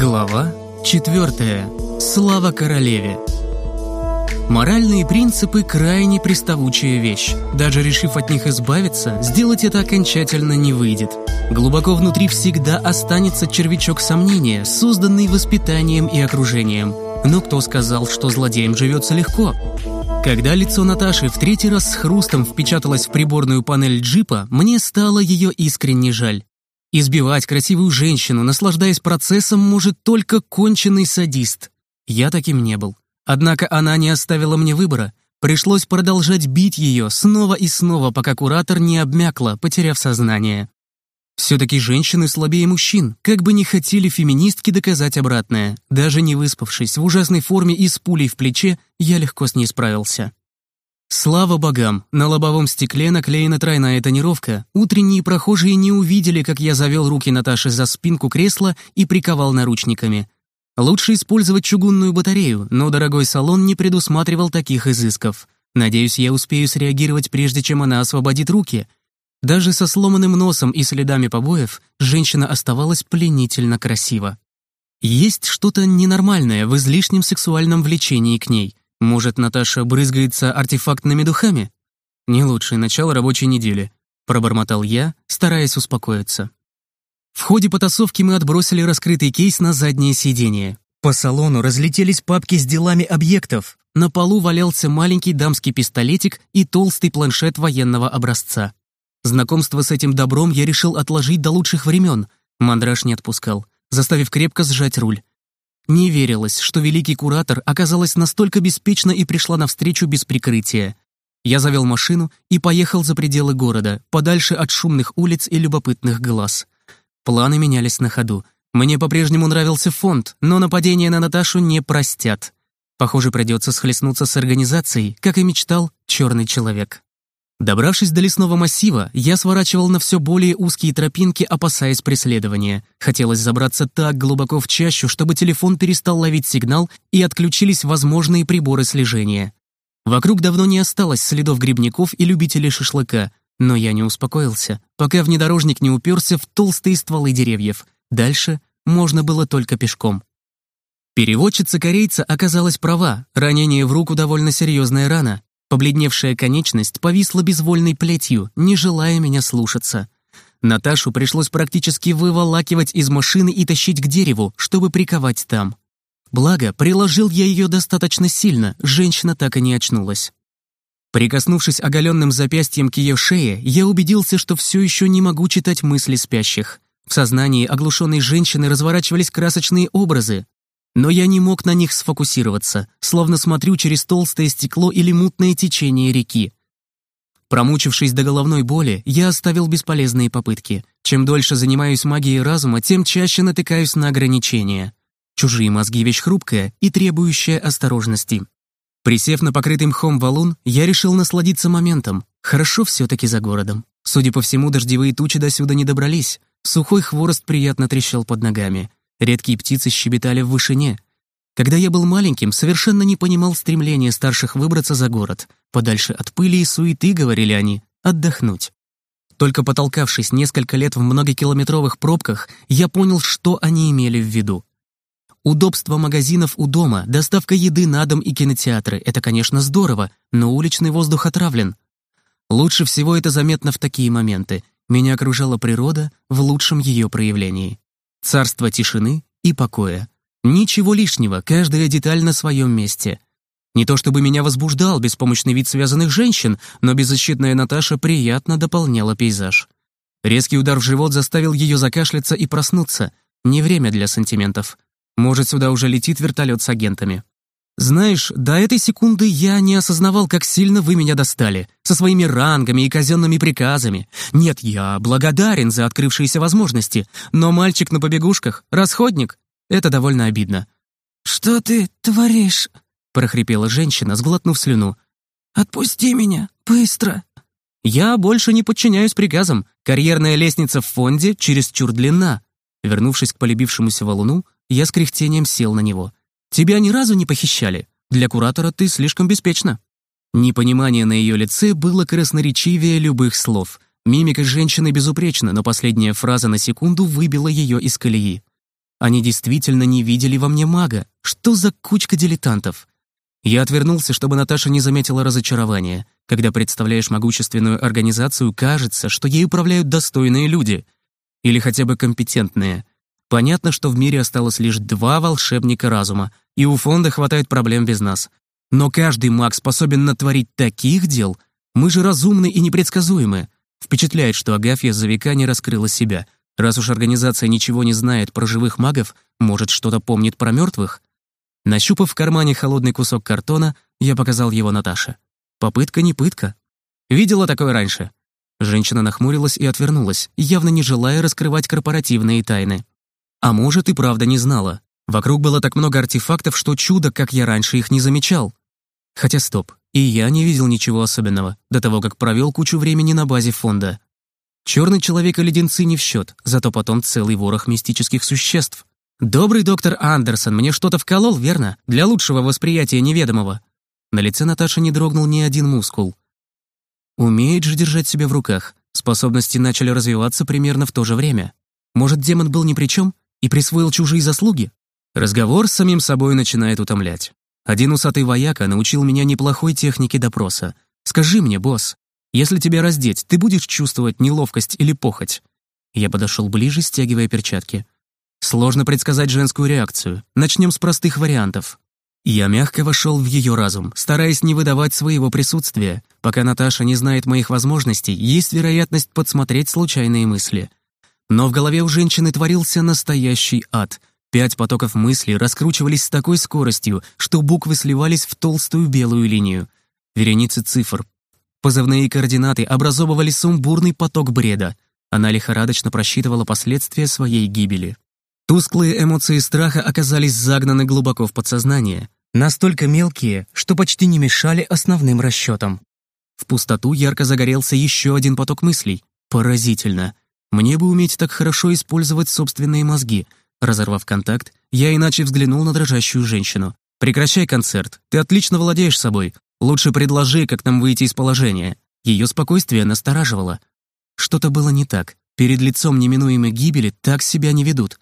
Глава 4. Слава королеве. Моральные принципы – крайне приставучая вещь. Даже решив от них избавиться, сделать это окончательно не выйдет. Глубоко внутри всегда останется червячок сомнения, созданный воспитанием и окружением. Но кто сказал, что злодеям живется легко? Когда лицо Наташи в третий раз с хрустом впечаталось в приборную панель джипа, мне стало ее искренне жаль. Избивать красивую женщину, наслаждаясь процессом, может только конченый садист. Я таким не был. Однако она не оставила мне выбора. Пришлось продолжать бить ее снова и снова, пока куратор не обмякла, потеряв сознание. Все-таки женщины слабее мужчин, как бы не хотели феминистки доказать обратное. Даже не выспавшись, в ужасной форме и с пулей в плече, я легко с ней справился. Слава богам, на лобовом стекле наклеена тройная тонировка. Утренние прохожие не увидели, как я завел руки Наташи за спинку кресла и приковал наручниками. Лучше использовать чугунную батарею, но дорогой салон не предусматривал таких изысков. Надеюсь, я успею среагировать, прежде чем она освободит руки. Даже со сломанным носом и следами побоев женщина оставалась пленительно красива. Есть что-то ненормальное в излишнем сексуальном влечении к ней. Может, Наташа брызгается артефактными духами? Не лучшее начало рабочей недели, пробормотал я, стараясь успокоиться. В ходе потасовки мы отбросили раскрытый кейс на заднее сиденье. По салону разлетелись папки с делами объектов. На полу валялся маленький дамский пистолетик и толстый планшет военного образца. Знакомство с этим добром я решил отложить до лучших времен. Мандраж не отпускал, заставив крепко сжать руль. Не верилось, что великий куратор оказалась настолько беспечна и пришла навстречу без прикрытия. Я завел машину и поехал за пределы города, подальше от шумных улиц и любопытных глаз. Планы менялись на ходу. Мне по-прежнему нравился фонд, но нападение на Наташу не простят. Похоже, придется схлестнуться с организацией, как и мечтал черный человек. Добравшись до лесного массива, я сворачивал на все более узкие тропинки, опасаясь преследования. Хотелось забраться так глубоко в чащу, чтобы телефон перестал ловить сигнал и отключились возможные приборы слежения. Вокруг давно не осталось следов грибников и любителей шашлыка, но я не успокоился, пока внедорожник не уперся в толстые стволы деревьев. Дальше можно было только пешком. Переводчица корейца оказалась права, ранение в руку довольно серьезная рана, Побледневшая конечность повисла безвольной плетью, не желая меня слушаться. Наташу пришлось практически выволакивать из машины и тащить к дереву, чтобы приковать там. Благо, приложил я ее достаточно сильно, женщина так и не очнулась. Прикоснувшись оголенным запястьем к ее шее, я убедился, что все еще не могу читать мысли спящих. В сознании оглушенной женщины разворачивались красочные образы, но я не мог на них сфокусироваться, словно смотрю через толстое стекло или мутное течение реки. Промучившись до головной боли, я оставил бесполезные попытки. Чем дольше занимаюсь магией разума, тем чаще натыкаюсь на ограничения. Чужие мозги — вещь хрупкая и требующая осторожности. Присев на покрытый мхом валун, я решил насладиться моментом. Хорошо все-таки за городом. Судя по всему, дождевые тучи до сюда не добрались. Сухой хворост приятно трещал под ногами. Редкие птицы щебетали в вышине. Когда я был маленьким, совершенно не понимал стремления старших выбраться за город. Подальше от пыли и суеты, говорили они, отдохнуть. Только потолкавшись несколько лет в многокилометровых пробках, я понял, что они имели в виду. Удобство магазинов у дома, доставка еды на дом и кинотеатры — это, конечно, здорово, но уличный воздух отравлен. Лучше всего это заметно в такие моменты. Меня окружала природа в лучшем ее проявлении. Царство тишины и покоя. Ничего лишнего, каждая деталь на своем месте. Не то чтобы меня возбуждал беспомощный вид связанных женщин, но беззащитная Наташа приятно дополняла пейзаж. Резкий удар в живот заставил ее закашляться и проснуться. Не время для сантиментов. Может, сюда уже летит вертолет с агентами. Знаешь, до этой секунды я не осознавал, как сильно вы меня достали. Со своими рангами и казенными приказами. Нет, я благодарен за открывшиеся возможности. Но мальчик на побегушках, расходник, это довольно обидно. «Что ты творишь?» — прохрипела женщина, сглотнув слюну. «Отпусти меня, быстро!» «Я больше не подчиняюсь приказам. Карьерная лестница в фонде чересчур длинна». Вернувшись к полюбившемуся валуну, я с кряхтением сел на него. Тебя ни разу не похищали. Для куратора ты слишком беспечна». Непонимание на ее лице было красноречивее любых слов. Мимика женщины безупречна, но последняя фраза на секунду выбила ее из колеи. Они действительно не видели во мне мага. Что за кучка дилетантов? Я отвернулся, чтобы Наташа не заметила разочарования. Когда представляешь могущественную организацию, кажется, что ей управляют достойные люди. Или хотя бы компетентные. Понятно, что в мире осталось лишь два волшебника разума, и у фонда хватает проблем без нас. Но каждый маг способен натворить таких дел. Мы же разумны и непредсказуемы. Впечатляет, что Агафья за века не раскрыла себя. Раз уж организация ничего не знает про живых магов, может, что-то помнит про мертвых? Нащупав в кармане холодный кусок картона, я показал его Наташе. Попытка не пытка. Видела такое раньше. Женщина нахмурилась и отвернулась, явно не желая раскрывать корпоративные тайны. А может, и правда не знала. Вокруг было так много артефактов, что чудо, как я раньше их не замечал. Хотя стоп, и я не видел ничего особенного, до того, как провел кучу времени на базе фонда. Черный человек и леденцы не в счет, зато потом целый ворох мистических существ. «Добрый доктор Андерсон мне что-то вколол, верно? Для лучшего восприятия неведомого». На лице Наташи не дрогнул ни один мускул. Умеет же держать себя в руках. Способности начали развиваться примерно в то же время. Может, демон был ни при чем и присвоил чужие заслуги? Разговор с самим собой начинает утомлять. Один усатый вояка научил меня неплохой технике допроса. «Скажи мне, босс, если тебя раздеть, ты будешь чувствовать неловкость или похоть?» Я подошел ближе, стягивая перчатки. Сложно предсказать женскую реакцию. Начнем с простых вариантов. Я мягко вошел в ее разум, стараясь не выдавать своего присутствия. Пока Наташа не знает моих возможностей, есть вероятность подсмотреть случайные мысли. Но в голове у женщины творился настоящий ад. Пять потоков мыслей раскручивались с такой скоростью, что буквы сливались в толстую белую линию. Вереницы цифр, позывные координаты образовывали сумбурный поток бреда. Она лихорадочно просчитывала последствия своей гибели. Тусклые эмоции страха оказались загнаны глубоко в подсознание, настолько мелкие, что почти не мешали основным расчетам. В пустоту ярко загорелся еще один поток мыслей. Поразительно. Мне бы уметь так хорошо использовать собственные мозги — Разорвав контакт, я иначе взглянул на дрожащую женщину. «Прекращай концерт. Ты отлично владеешь собой. Лучше предложи, как нам выйти из положения». Ее спокойствие настораживало. Что-то было не так. Перед лицом неминуемой гибели так себя не ведут.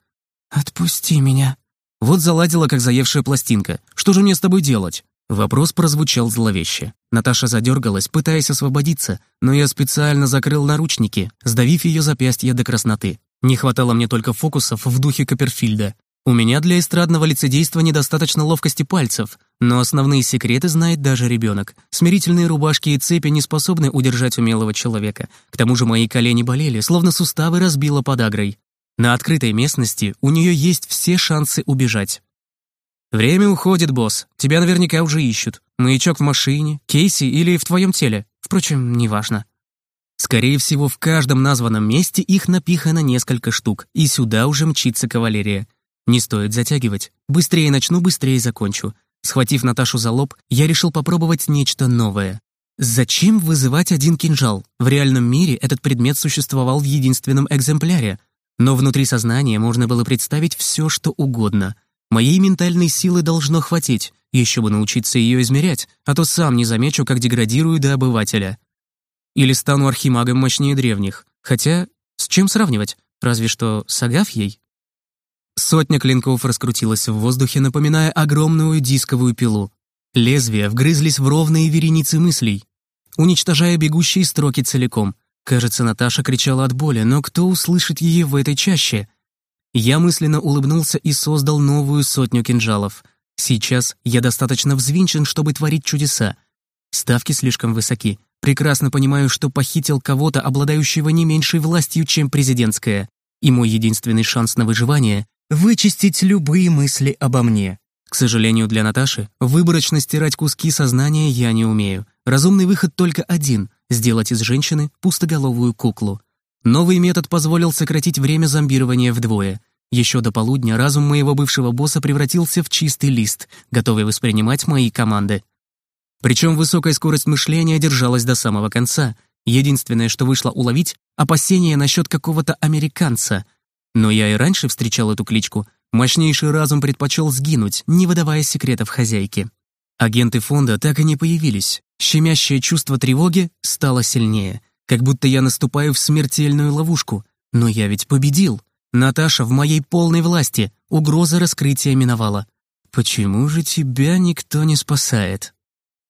«Отпусти меня». Вот заладила, как заевшая пластинка. «Что же мне с тобой делать?» Вопрос прозвучал зловеще. Наташа задергалась, пытаясь освободиться, но я специально закрыл наручники, сдавив ее запястье до красноты. Не хватало мне только фокусов в духе Копперфильда. У меня для эстрадного лицедейства недостаточно ловкости пальцев, но основные секреты знает даже ребенок. Смирительные рубашки и цепи не способны удержать умелого человека. К тому же мои колени болели, словно суставы разбило подагрой. На открытой местности у нее есть все шансы убежать. «Время уходит, босс. Тебя наверняка уже ищут. Маячок в машине, Кейси или в твоем теле. Впрочем, неважно». Скорее всего, в каждом названном месте их напихано несколько штук, и сюда уже мчится кавалерия. Не стоит затягивать. Быстрее начну, быстрее закончу. Схватив Наташу за лоб, я решил попробовать нечто новое. Зачем вызывать один кинжал? В реальном мире этот предмет существовал в единственном экземпляре. Но внутри сознания можно было представить все, что угодно. Моей ментальной силы должно хватить, еще бы научиться ее измерять, а то сам не замечу, как деградирую до обывателя. Или стану архимагом мощнее древних. Хотя, с чем сравнивать? Разве что с Агафьей? Сотня клинков раскрутилась в воздухе, напоминая огромную дисковую пилу. Лезвия вгрызлись в ровные вереницы мыслей, уничтожая бегущие строки целиком. Кажется, Наташа кричала от боли, но кто услышит ее в этой чаще? Я мысленно улыбнулся и создал новую сотню кинжалов. Сейчас я достаточно взвинчен, чтобы творить чудеса. Ставки слишком высоки. Прекрасно понимаю, что похитил кого-то, обладающего не меньшей властью, чем президентская. И мой единственный шанс на выживание — вычистить любые мысли обо мне. К сожалению для Наташи, выборочно стирать куски сознания я не умею. Разумный выход только один — сделать из женщины пустоголовую куклу. Новый метод позволил сократить время зомбирования вдвое. Еще до полудня разум моего бывшего босса превратился в чистый лист, готовый воспринимать мои команды. Причем высокая скорость мышления держалась до самого конца. Единственное, что вышло уловить — опасения насчет какого-то американца. Но я и раньше встречал эту кличку. Мощнейший разум предпочел сгинуть, не выдавая секретов хозяйки. Агенты фонда так и не появились. Щемящее чувство тревоги стало сильнее. Как будто я наступаю в смертельную ловушку. Но я ведь победил. Наташа в моей полной власти. Угроза раскрытия миновала. Почему же тебя никто не спасает?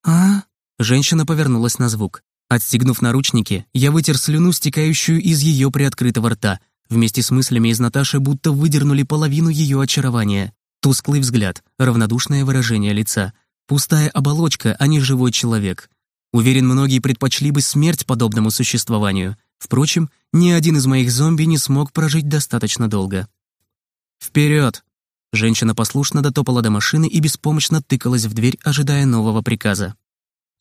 А? Женщина повернулась на звук. Отстегнув наручники, я вытер слюну, стекающую из ее приоткрытого рта. Вместе с мыслями из Наташи будто выдернули половину ее очарования. Тусклый взгляд, равнодушное выражение лица. Пустая оболочка, а не живой человек. Уверен, многие предпочли бы смерть подобному существованию. Впрочем, ни один из моих зомби не смог прожить достаточно долго. Вперед! Женщина послушно дотопала до машины и беспомощно тыкалась в дверь, ожидая нового приказа.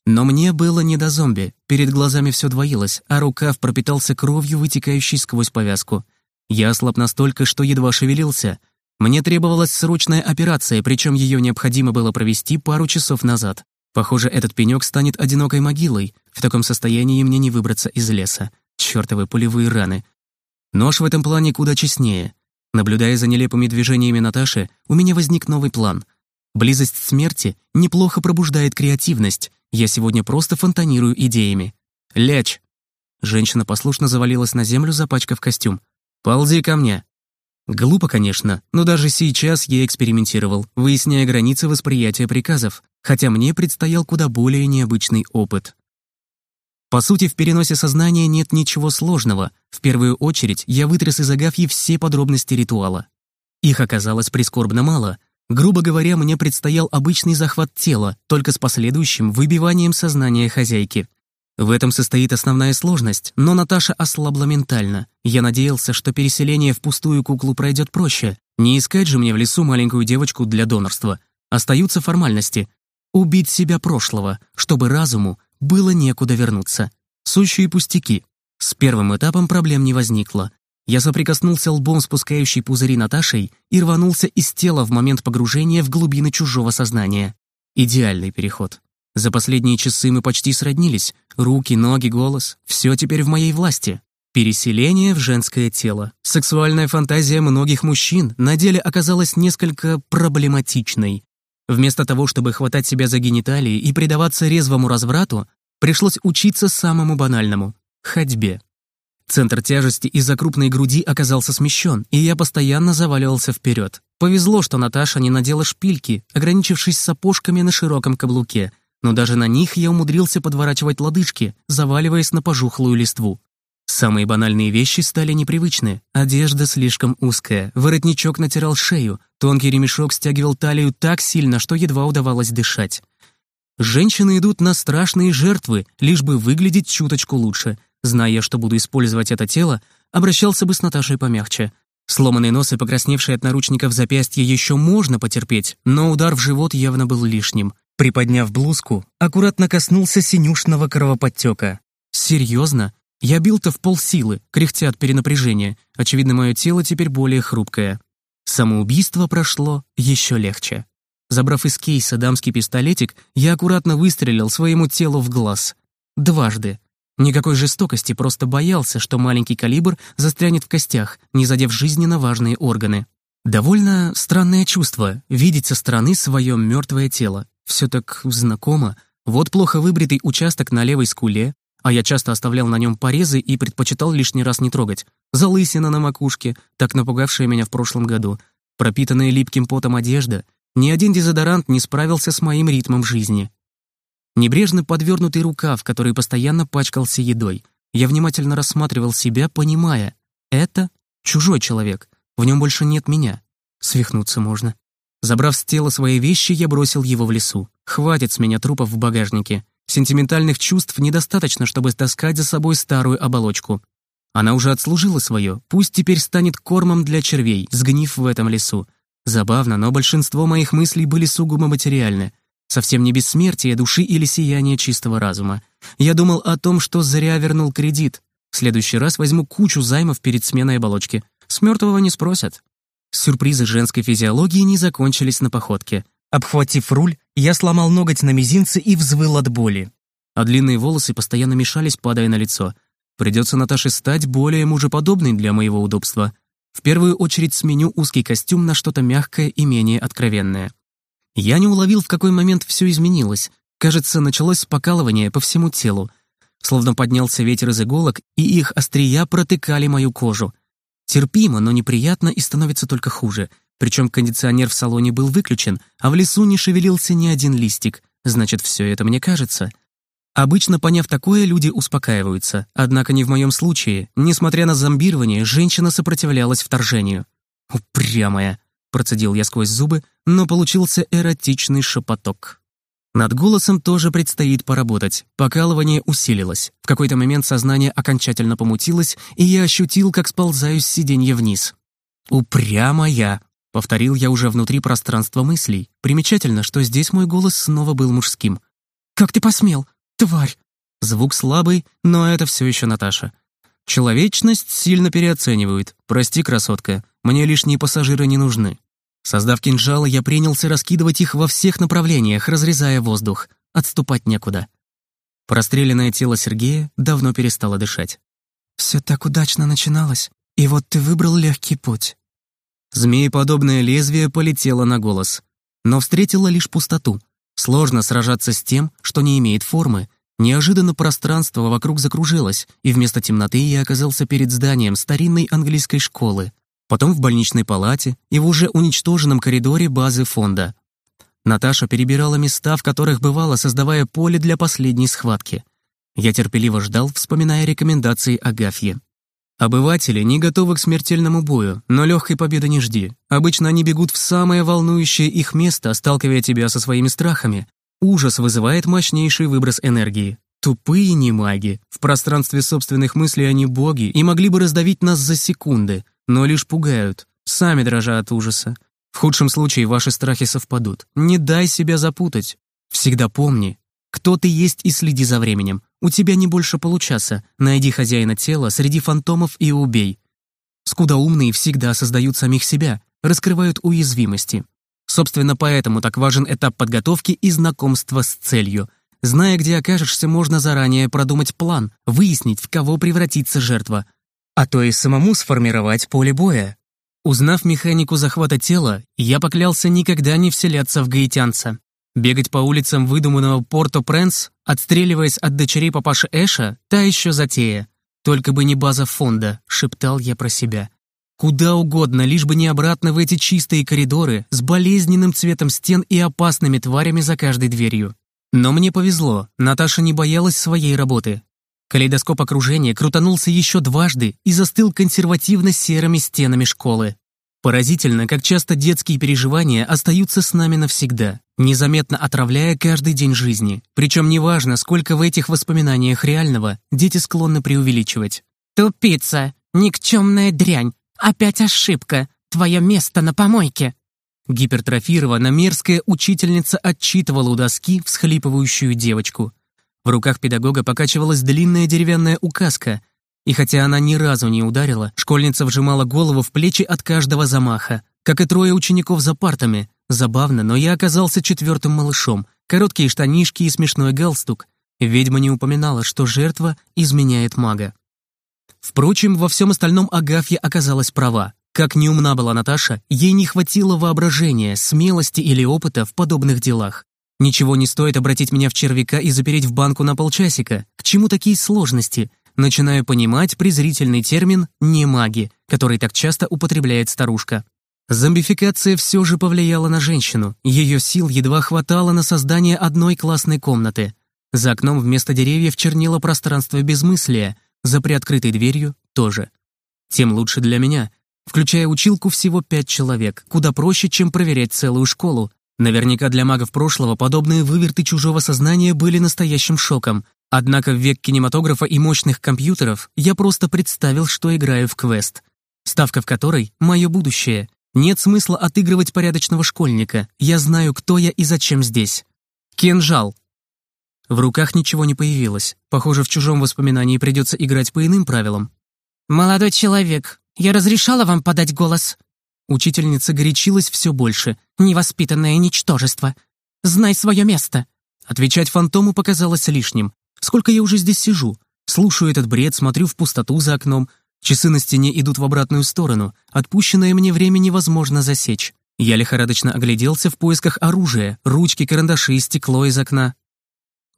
Но мне было не до зомби. Перед глазами все двоилось, а рукав пропитался кровью, вытекающей сквозь повязку. Я ослаб настолько, что едва шевелился. Мне требовалась срочная операция, причем ее необходимо было провести пару часов назад. Похоже, этот пенек станет одинокой могилой. В таком состоянии мне не выбраться из леса. Чёртовы пулевые раны. Нож в этом плане куда честнее. Наблюдая за нелепыми движениями Наташи, у меня возник новый план. Близость смерти неплохо пробуждает креативность. Я сегодня просто фонтанирую идеями. «Лечь!» Женщина послушно завалилась на землю, запачкав костюм. «Ползи ко мне!» Глупо, конечно, но даже сейчас я экспериментировал, выясняя границы восприятия приказов, хотя мне предстоял куда более необычный опыт. По сути, в переносе сознания нет ничего сложного. В первую очередь я вытряс из Агафьи все подробности ритуала. Их оказалось прискорбно мало. Грубо говоря, мне предстоял обычный захват тела, только с последующим выбиванием сознания хозяйки. В этом состоит основная сложность, но Наташа ослабла ментально. Я надеялся, что переселение в пустую куклу пройдет проще. Не искать же мне в лесу маленькую девочку для донорства. Остаются формальности. Убить себя прошлого, чтобы разуму было некуда вернуться. Сущие пустяки. С первым этапом проблем не возникло. Я соприкоснулся лбом с пускающей пузыри Наташей и рванулся из тела в момент погружения в глубины чужого сознания. Идеальный переход. За последние часы мы почти сроднились. Руки, ноги, голос — все теперь в моей власти. Переселение в женское тело. Сексуальная фантазия многих мужчин на деле оказалась несколько проблематичной. Вместо того, чтобы хватать себя за гениталии и предаваться резвому разврату, пришлось учиться самому банальному — ходьбе. Центр тяжести из-за крупной груди оказался смещен, и я постоянно заваливался вперед. Повезло, что Наташа не надела шпильки, ограничившись сапожками на широком каблуке, но даже на них я умудрился подворачивать лодыжки, заваливаясь на пожухлую листву. Самые банальные вещи стали непривычны. Одежда слишком узкая, воротничок натирал шею, тонкий ремешок стягивал талию так сильно, что едва удавалось дышать. Женщины идут на страшные жертвы, лишь бы выглядеть чуточку лучше. Зная, что буду использовать это тело, обращался бы с Наташей помягче. Сломанный нос и покрасневший от наручников запястье еще можно потерпеть, но удар в живот явно был лишним. Приподняв блузку, аккуратно коснулся синюшного кровоподтека. Серьезно? Я бил-то в полсилы, кряхтя от перенапряжения. Очевидно, мое тело теперь более хрупкое. Самоубийство прошло еще легче. Забрав из кейса дамский пистолетик, я аккуратно выстрелил своему телу в глаз. Дважды. Никакой жестокости, просто боялся, что маленький калибр застрянет в костях, не задев жизненно важные органы. Довольно странное чувство — видеть со стороны свое мертвое тело. Все так знакомо. Вот плохо выбритый участок на левой скуле, а я часто оставлял на нем порезы и предпочитал лишний раз не трогать. Залысина на макушке, так напугавшая меня в прошлом году, пропитанная липким потом одежда. Ни один дезодорант не справился с моим ритмом жизни. Небрежно подвернутый рукав, который постоянно пачкался едой. Я внимательно рассматривал себя, понимая, это чужой человек, в нем больше нет меня. Свихнуться можно. Забрав с тела свои вещи, я бросил его в лесу. Хватит с меня трупов в багажнике. Сентиментальных чувств недостаточно, чтобы таскать за собой старую оболочку. Она уже отслужила свое, пусть теперь станет кормом для червей, сгнив в этом лесу. Забавно, но большинство моих мыслей были сугубо материальны. Совсем не бессмертие души или сияние чистого разума. Я думал о том, что зря вернул кредит. В следующий раз возьму кучу займов перед сменой оболочки. С мертвого не спросят. Сюрпризы женской физиологии не закончились на походке. Обхватив руль, я сломал ноготь на мизинце и взвыл от боли. А длинные волосы постоянно мешались, падая на лицо. Придется Наташе стать более мужеподобной для моего удобства. В первую очередь сменю узкий костюм на что-то мягкое и менее откровенное. Я не уловил, в какой момент все изменилось. Кажется, началось покалывание по всему телу. Словно поднялся ветер из иголок, и их острия протыкали мою кожу. Терпимо, но неприятно и становится только хуже. Причем кондиционер в салоне был выключен, а в лесу не шевелился ни один листик. Значит, все это мне кажется. Обычно, поняв такое, люди успокаиваются. Однако не в моем случае. Несмотря на зомбирование, женщина сопротивлялась вторжению. «Упрямая!» — процедил я сквозь зубы, но получился эротичный шепоток. Над голосом тоже предстоит поработать. Покалывание усилилось. В какой-то момент сознание окончательно помутилось, и я ощутил, как сползаю с сиденья вниз. «Упрямая!» — повторил я уже внутри пространства мыслей. Примечательно, что здесь мой голос снова был мужским. «Как ты посмел? Тварь!» Звук слабый, но это все еще Наташа. Человечность сильно переоценивают. Прости, красотка, мне лишние пассажиры не нужны. Создав кинжалы, я принялся раскидывать их во всех направлениях, разрезая воздух. Отступать некуда. Простреленное тело Сергея давно перестало дышать. «Все так удачно начиналось, и вот ты выбрал легкий путь». Змееподобное лезвие полетело на голос, но встретило лишь пустоту. Сложно сражаться с тем, что не имеет формы. Неожиданно пространство вокруг закружилось, и вместо темноты я оказался перед зданием старинной английской школы потом в больничной палате и в уже уничтоженном коридоре базы фонда. Наташа перебирала места, в которых бывала, создавая поле для последней схватки. Я терпеливо ждал, вспоминая рекомендации Агафьи. Обыватели не готовы к смертельному бою, но легкой победы не жди. Обычно они бегут в самое волнующее их место, сталкивая тебя со своими страхами. Ужас вызывает мощнейший выброс энергии. Тупые не маги. В пространстве собственных мыслей они боги и могли бы раздавить нас за секунды но лишь пугают, сами дрожа от ужаса. В худшем случае ваши страхи совпадут. Не дай себя запутать. Всегда помни, кто ты есть и следи за временем. У тебя не больше получаса. Найди хозяина тела среди фантомов и убей. Скудоумные всегда создают самих себя, раскрывают уязвимости. Собственно, поэтому так важен этап подготовки и знакомства с целью. Зная, где окажешься, можно заранее продумать план, выяснить, в кого превратится жертва, а то и самому сформировать поле боя. Узнав механику захвата тела, я поклялся никогда не вселяться в гаитянца. Бегать по улицам выдуманного Порто-Пренс, отстреливаясь от дочерей папаши Эша, та еще затея. Только бы не база фонда, шептал я про себя. Куда угодно, лишь бы не обратно в эти чистые коридоры с болезненным цветом стен и опасными тварями за каждой дверью. Но мне повезло, Наташа не боялась своей работы, Калейдоскоп окружения крутанулся еще дважды и застыл консервативно серыми стенами школы. Поразительно, как часто детские переживания остаются с нами навсегда, незаметно отравляя каждый день жизни. Причем неважно, сколько в этих воспоминаниях реального дети склонны преувеличивать. «Тупица! Никчемная дрянь! Опять ошибка! Твое место на помойке!» Гипертрофирована мерзкая учительница отчитывала у доски всхлипывающую девочку. В руках педагога покачивалась длинная деревянная указка, и хотя она ни разу не ударила, школьница вжимала голову в плечи от каждого замаха, как и трое учеников за партами. Забавно, но я оказался четвертым малышом. Короткие штанишки и смешной галстук. Ведьма не упоминала, что жертва изменяет мага. Впрочем, во всем остальном Агафья оказалась права. Как неумна была Наташа, ей не хватило воображения, смелости или опыта в подобных делах. Ничего не стоит обратить меня в червяка и запереть в банку на полчасика. К чему такие сложности? Начинаю понимать презрительный термин «не маги», который так часто употребляет старушка. Зомбификация все же повлияла на женщину. Ее сил едва хватало на создание одной классной комнаты. За окном вместо деревьев чернило пространство безмыслия, за приоткрытой дверью тоже. Тем лучше для меня. Включая училку всего пять человек, куда проще, чем проверять целую школу, Наверняка для магов прошлого подобные выверты чужого сознания были настоящим шоком. Однако в век кинематографа и мощных компьютеров я просто представил, что играю в квест. Ставка в которой — мое будущее. Нет смысла отыгрывать порядочного школьника. Я знаю, кто я и зачем здесь. Кинжал. В руках ничего не появилось. Похоже, в чужом воспоминании придется играть по иным правилам. «Молодой человек, я разрешала вам подать голос?» Учительница горячилась все больше. «Невоспитанное ничтожество! Знай свое место!» Отвечать фантому показалось лишним. Сколько я уже здесь сижу? Слушаю этот бред, смотрю в пустоту за окном. Часы на стене идут в обратную сторону. Отпущенное мне время невозможно засечь. Я лихорадочно огляделся в поисках оружия, ручки, карандаши, стекло из окна.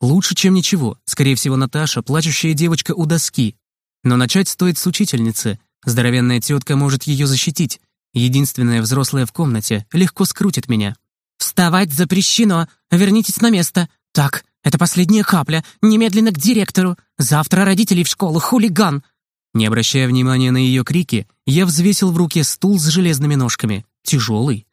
Лучше, чем ничего. Скорее всего, Наташа, плачущая девочка у доски. Но начать стоит с учительницы. Здоровенная тетка может ее защитить. Единственная взрослая в комнате легко скрутит меня. «Вставать запрещено! Вернитесь на место! Так, это последняя капля! Немедленно к директору! Завтра родителей в школу! Хулиган!» Не обращая внимания на ее крики, я взвесил в руке стул с железными ножками. Тяжелый.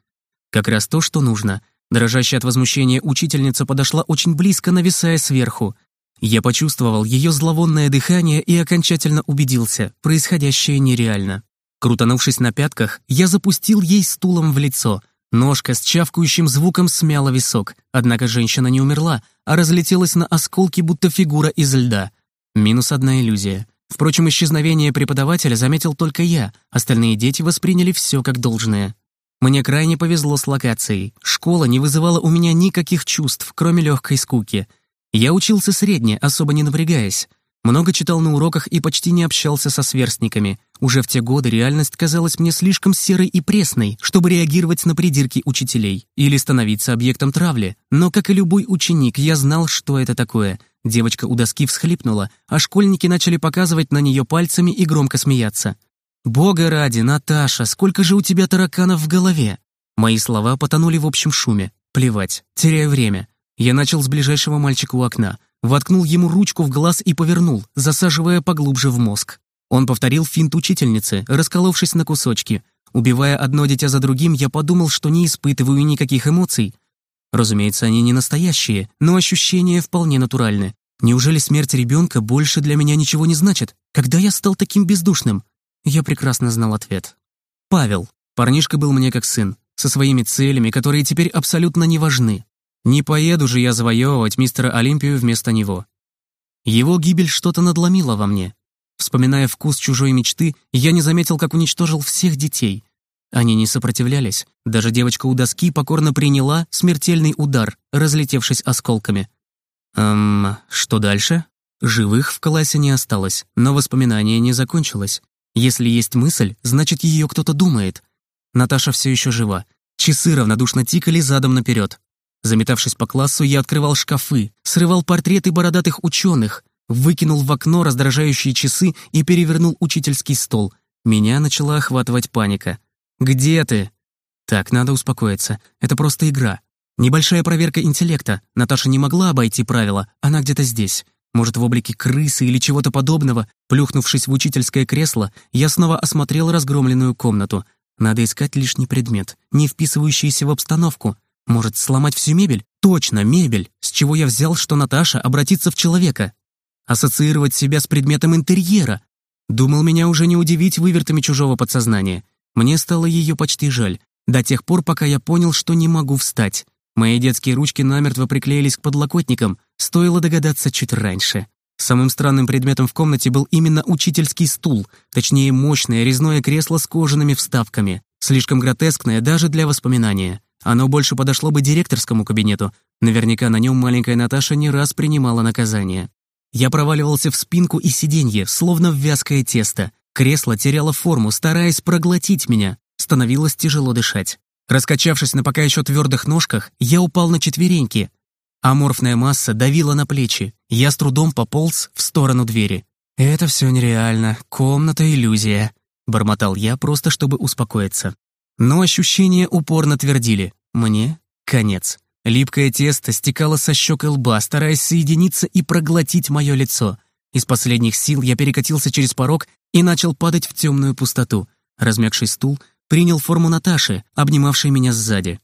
Как раз то, что нужно. Дрожащая от возмущения учительница подошла очень близко, нависая сверху. Я почувствовал ее зловонное дыхание и окончательно убедился, происходящее нереально. Крутанувшись на пятках, я запустил ей стулом в лицо. Ножка с чавкающим звуком смяла висок, однако женщина не умерла, а разлетелась на осколки, будто фигура из льда. Минус одна иллюзия. Впрочем, исчезновение преподавателя заметил только я, остальные дети восприняли все как должное. Мне крайне повезло с локацией. Школа не вызывала у меня никаких чувств, кроме легкой скуки — я учился средне, особо не напрягаясь. Много читал на уроках и почти не общался со сверстниками. Уже в те годы реальность казалась мне слишком серой и пресной, чтобы реагировать на придирки учителей или становиться объектом травли. Но, как и любой ученик, я знал, что это такое. Девочка у доски всхлипнула, а школьники начали показывать на нее пальцами и громко смеяться. «Бога ради, Наташа, сколько же у тебя тараканов в голове?» Мои слова потонули в общем шуме. Плевать, теряю время. Я начал с ближайшего мальчика у окна, воткнул ему ручку в глаз и повернул, засаживая поглубже в мозг. Он повторил финт учительницы, расколовшись на кусочки. Убивая одно дитя за другим, я подумал, что не испытываю никаких эмоций. Разумеется, они не настоящие, но ощущения вполне натуральны. Неужели смерть ребенка больше для меня ничего не значит? Когда я стал таким бездушным? Я прекрасно знал ответ. Павел. Парнишка был мне как сын, со своими целями, которые теперь абсолютно не важны. Не поеду же я завоевывать мистера Олимпию вместо него. Его гибель что-то надломила во мне. Вспоминая вкус чужой мечты, я не заметил, как уничтожил всех детей. Они не сопротивлялись. Даже девочка у доски покорно приняла смертельный удар, разлетевшись осколками. Эм, что дальше? Живых в классе не осталось, но воспоминание не закончилось. Если есть мысль, значит, ее кто-то думает. Наташа все еще жива. Часы равнодушно тикали задом наперед. Заметавшись по классу, я открывал шкафы, срывал портреты бородатых ученых, выкинул в окно раздражающие часы и перевернул учительский стол. Меня начала охватывать паника. «Где ты?» «Так, надо успокоиться. Это просто игра. Небольшая проверка интеллекта. Наташа не могла обойти правила. Она где-то здесь. Может, в облике крысы или чего-то подобного. Плюхнувшись в учительское кресло, я снова осмотрел разгромленную комнату. Надо искать лишний предмет, не вписывающийся в обстановку. Может, сломать всю мебель? Точно, мебель. С чего я взял, что Наташа обратится в человека? Ассоциировать себя с предметом интерьера. Думал, меня уже не удивить вывертами чужого подсознания. Мне стало ее почти жаль. До тех пор, пока я понял, что не могу встать. Мои детские ручки намертво приклеились к подлокотникам, стоило догадаться чуть раньше. Самым странным предметом в комнате был именно учительский стул, точнее мощное резное кресло с кожаными вставками, слишком гротескное даже для воспоминания. Оно больше подошло бы директорскому кабинету. Наверняка на нем маленькая Наташа не раз принимала наказание. Я проваливался в спинку и сиденье, словно в вязкое тесто. Кресло теряло форму, стараясь проглотить меня. Становилось тяжело дышать. Раскачавшись на пока еще твердых ножках, я упал на четвереньки. Аморфная масса давила на плечи. Я с трудом пополз в сторону двери. «Это все нереально. Комната — иллюзия», — бормотал я, просто чтобы успокоиться. Но ощущения упорно твердили. Мне конец. Липкое тесто стекало со щек и лба, стараясь соединиться и проглотить мое лицо. Из последних сил я перекатился через порог и начал падать в темную пустоту. Размягший стул принял форму Наташи, обнимавшей меня сзади.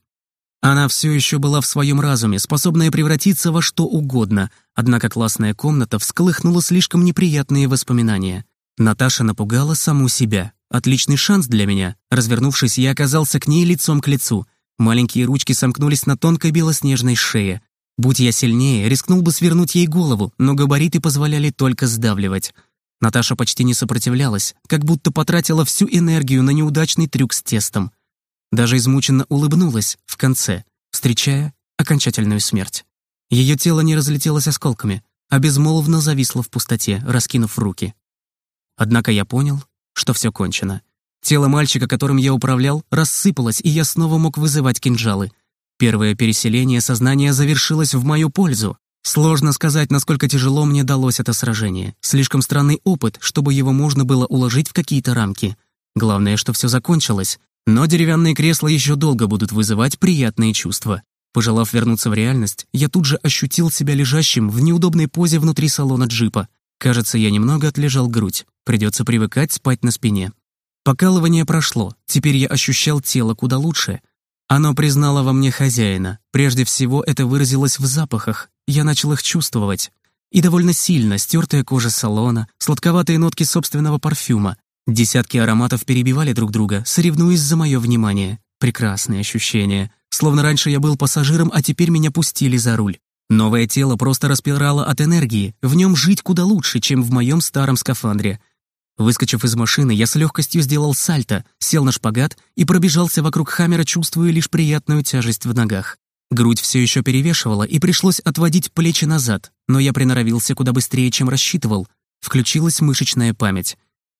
Она все еще была в своем разуме, способная превратиться во что угодно, однако классная комната всколыхнула слишком неприятные воспоминания. Наташа напугала саму себя. Отличный шанс для меня. Развернувшись, я оказался к ней лицом к лицу. Маленькие ручки сомкнулись на тонкой белоснежной шее. Будь я сильнее, рискнул бы свернуть ей голову, но габариты позволяли только сдавливать. Наташа почти не сопротивлялась, как будто потратила всю энергию на неудачный трюк с тестом. Даже измученно улыбнулась в конце, встречая окончательную смерть. Ее тело не разлетелось осколками, а безмолвно зависло в пустоте, раскинув руки. Однако я понял, что все кончено. Тело мальчика, которым я управлял, рассыпалось, и я снова мог вызывать кинжалы. Первое переселение сознания завершилось в мою пользу. Сложно сказать, насколько тяжело мне далось это сражение. Слишком странный опыт, чтобы его можно было уложить в какие-то рамки. Главное, что все закончилось. Но деревянные кресла еще долго будут вызывать приятные чувства. Пожелав вернуться в реальность, я тут же ощутил себя лежащим в неудобной позе внутри салона джипа. Кажется, я немного отлежал грудь. Придется привыкать спать на спине. Покалывание прошло, теперь я ощущал тело куда лучше. Оно признало во мне хозяина. Прежде всего, это выразилось в запахах. Я начал их чувствовать. И довольно сильно стертая кожа салона, сладковатые нотки собственного парфюма. Десятки ароматов перебивали друг друга, соревнуясь за мое внимание. Прекрасные ощущения. Словно раньше я был пассажиром, а теперь меня пустили за руль. Новое тело просто распирало от энергии, в нем жить куда лучше, чем в моем старом скафандре. Выскочив из машины, я с легкостью сделал сальто, сел на шпагат и пробежался вокруг Хаммера, чувствуя лишь приятную тяжесть в ногах. Грудь все еще перевешивала, и пришлось отводить плечи назад, но я приноровился куда быстрее, чем рассчитывал. Включилась мышечная память.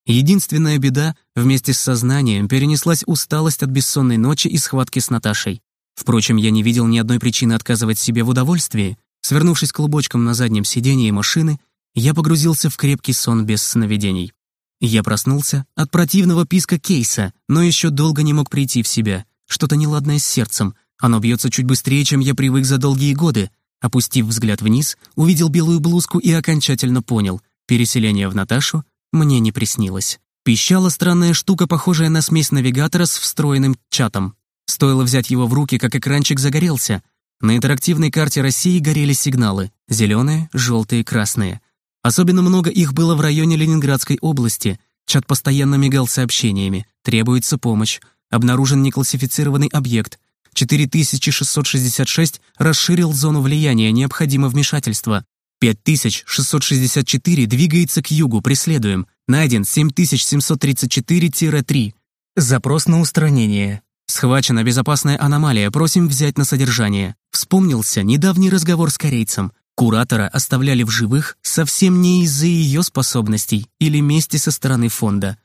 Единственная беда, вместе с сознанием перенеслась усталость от бессонной ночи и схватки с Наташей. Впрочем, я не видел ни одной причины отказывать себе в удовольствии. Свернувшись клубочком на заднем сидении машины, я погрузился в крепкий сон без сновидений. Я проснулся от противного писка кейса, но еще долго не мог прийти в себя. Что-то неладное с сердцем. Оно бьется чуть быстрее, чем я привык за долгие годы. Опустив взгляд вниз, увидел белую блузку и окончательно понял. Переселение в Наташу мне не приснилось. Пищала странная штука, похожая на смесь навигатора с встроенным чатом. Стоило взять его в руки, как экранчик загорелся. На интерактивной карте России горели сигналы — зеленые, желтые, красные — Особенно много их было в районе Ленинградской области. Чат постоянно мигал сообщениями. Требуется помощь. Обнаружен неклассифицированный объект. 4666 расширил зону влияния, необходимо вмешательство. 5664 двигается к югу, преследуем. Найден 7734-3. Запрос на устранение. Схвачена безопасная аномалия, просим взять на содержание. Вспомнился недавний разговор с корейцем. Куратора оставляли в живых совсем не из-за ее способностей или мести со стороны фонда.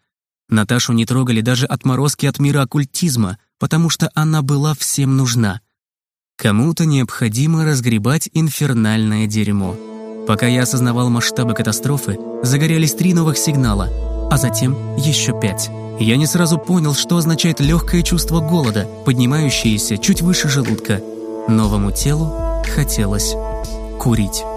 Наташу не трогали даже отморозки от мира оккультизма, потому что она была всем нужна. Кому-то необходимо разгребать инфернальное дерьмо. Пока я осознавал масштабы катастрофы, загорелись три новых сигнала, а затем еще пять. Я не сразу понял, что означает легкое чувство голода, поднимающееся чуть выше желудка. Новому телу хотелось курить.